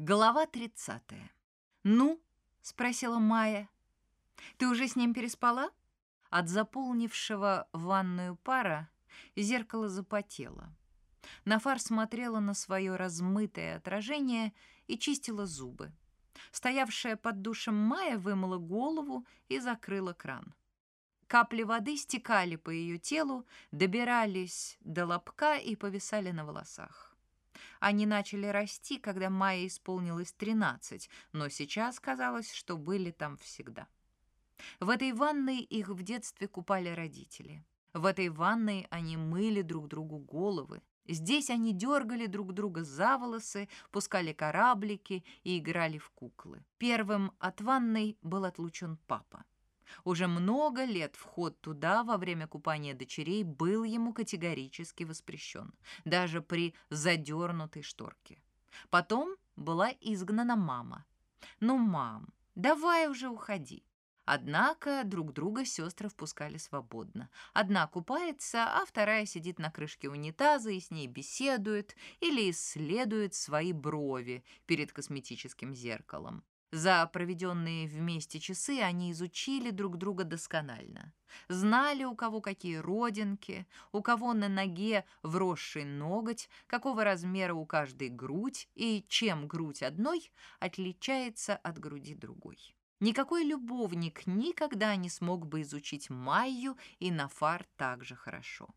Глава 30. «Ну?» — спросила Майя. «Ты уже с ним переспала?» От заполнившего ванную пара зеркало запотело. Нафар смотрела на свое размытое отражение и чистила зубы. Стоявшая под душем Майя вымыла голову и закрыла кран. Капли воды стекали по ее телу, добирались до лобка и повисали на волосах. Они начали расти, когда Майе исполнилось 13, но сейчас казалось, что были там всегда. В этой ванной их в детстве купали родители. В этой ванной они мыли друг другу головы. Здесь они дергали друг друга за волосы, пускали кораблики и играли в куклы. Первым от ванной был отлучен папа. Уже много лет вход туда во время купания дочерей был ему категорически воспрещен, даже при задернутой шторке. Потом была изгнана мама. «Ну, мам, давай уже уходи». Однако друг друга сестры впускали свободно. Одна купается, а вторая сидит на крышке унитаза и с ней беседует или исследует свои брови перед косметическим зеркалом. За проведенные вместе часы они изучили друг друга досконально. Знали, у кого какие родинки, у кого на ноге вросший ноготь, какого размера у каждой грудь и чем грудь одной отличается от груди другой. Никакой любовник никогда не смог бы изучить Майю и Нафар так же хорошо.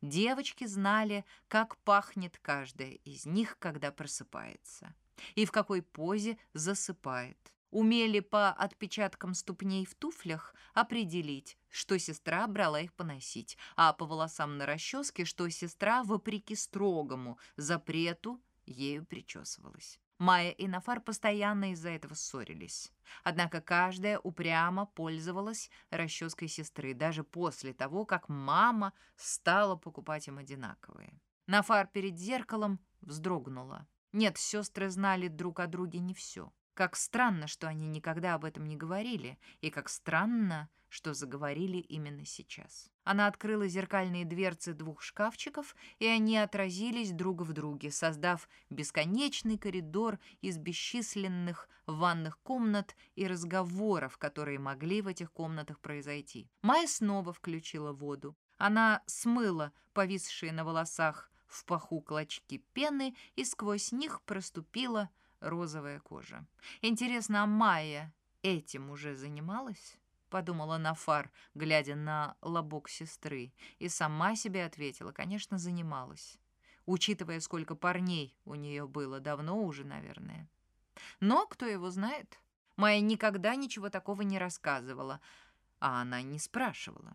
Девочки знали, как пахнет каждая из них, когда просыпается и в какой позе засыпает. Умели по отпечаткам ступней в туфлях определить, что сестра брала их поносить, а по волосам на расческе, что сестра, вопреки строгому запрету, ею причесывалась. Майя и Нафар постоянно из-за этого ссорились. Однако каждая упрямо пользовалась расческой сестры, даже после того, как мама стала покупать им одинаковые. Нафар перед зеркалом вздрогнула. Нет, сестры знали друг о друге не все. Как странно, что они никогда об этом не говорили, и как странно, что заговорили именно сейчас. Она открыла зеркальные дверцы двух шкафчиков, и они отразились друг в друге, создав бесконечный коридор из бесчисленных ванных комнат и разговоров, которые могли в этих комнатах произойти. Майя снова включила воду. Она смыла повисшие на волосах в паху клочки пены, и сквозь них проступила розовая кожа. Интересно, а Майя этим уже занималась? подумала Нафар, глядя на лобок сестры, и сама себе ответила, конечно, занималась, учитывая, сколько парней у нее было, давно уже, наверное. Но кто его знает? Майя никогда ничего такого не рассказывала, а она не спрашивала.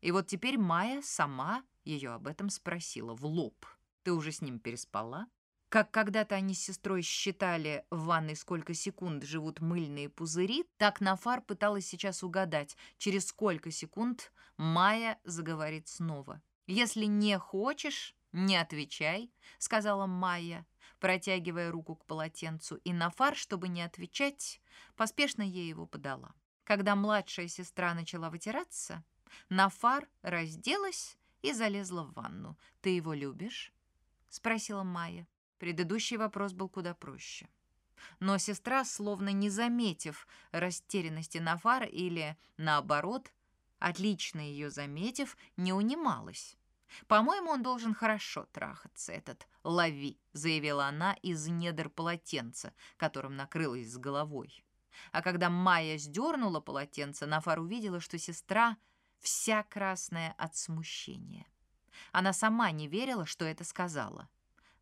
И вот теперь Майя сама ее об этом спросила в лоб. Ты уже с ним переспала? Как когда-то они с сестрой считали в ванной, сколько секунд живут мыльные пузыри, так Нафар пыталась сейчас угадать, через сколько секунд Майя заговорит снова. «Если не хочешь, не отвечай», — сказала Майя, протягивая руку к полотенцу, и Нафар, чтобы не отвечать, поспешно ей его подала. Когда младшая сестра начала вытираться, Нафар разделась и залезла в ванну. «Ты его любишь?» Спросила Майя. Предыдущий вопрос был куда проще. Но сестра, словно не заметив растерянности Нафара или, наоборот, отлично ее заметив, не унималась. «По-моему, он должен хорошо трахаться, этот лови», заявила она из недр полотенца, которым накрылась с головой. А когда Майя сдернула полотенце, Нафар увидела, что сестра вся красная от смущения. Она сама не верила, что это сказала.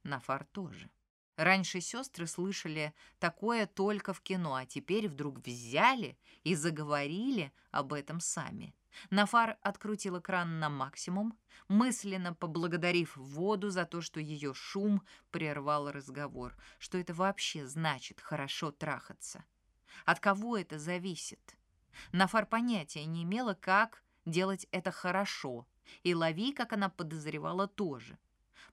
Нафар тоже. Раньше сестры слышали такое только в кино, а теперь вдруг взяли и заговорили об этом сами. Нафар открутила кран на максимум, мысленно поблагодарив воду за то, что ее шум прервал разговор, что это вообще значит хорошо трахаться. От кого это зависит? Нафар понятия не имела, как делать это хорошо, и Лави, как она подозревала, тоже.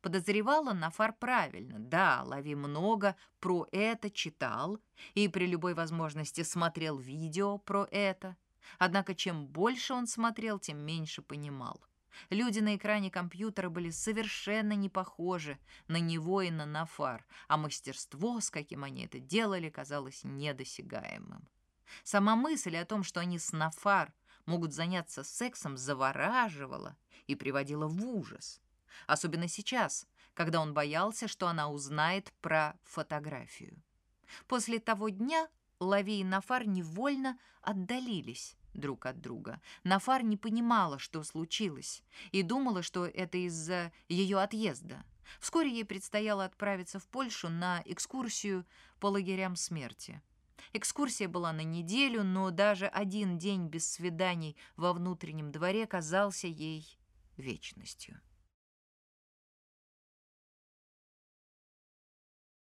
Подозревала Нафар правильно. Да, Лави много про это читал и при любой возможности смотрел видео про это. Однако чем больше он смотрел, тем меньше понимал. Люди на экране компьютера были совершенно не похожи на него и на Нафар, а мастерство, с каким они это делали, казалось недосягаемым. Сама мысль о том, что они с Нафар могут заняться сексом, завораживала и приводила в ужас. Особенно сейчас, когда он боялся, что она узнает про фотографию. После того дня Лави и Нафар невольно отдалились друг от друга. Нафар не понимала, что случилось, и думала, что это из-за ее отъезда. Вскоре ей предстояло отправиться в Польшу на экскурсию по лагерям смерти. Экскурсия была на неделю, но даже один день без свиданий во внутреннем дворе казался ей вечностью.